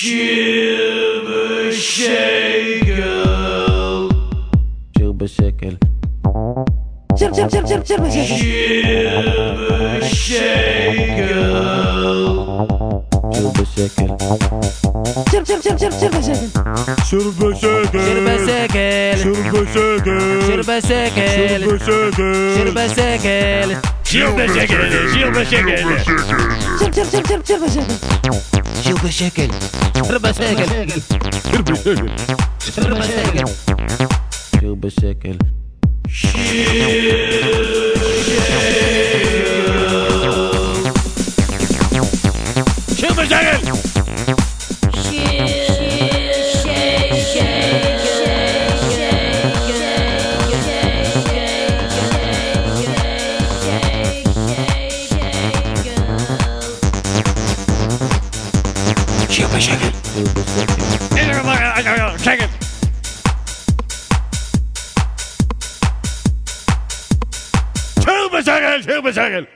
Şilbe şekel Şılbı şekil. Çırp çırp çırp çırp çırp şekel. Şilbe şekel Şılbı şekil. Çırp çırp çırp çırp çırp şekel. Şırbe şeker. Şırbe şekil. شوف الشكل ربع شكل ربع شكل ربع شكل شوف الشكل شوف الشكل Shake it, shake it. Shake it. Two per second, two per second.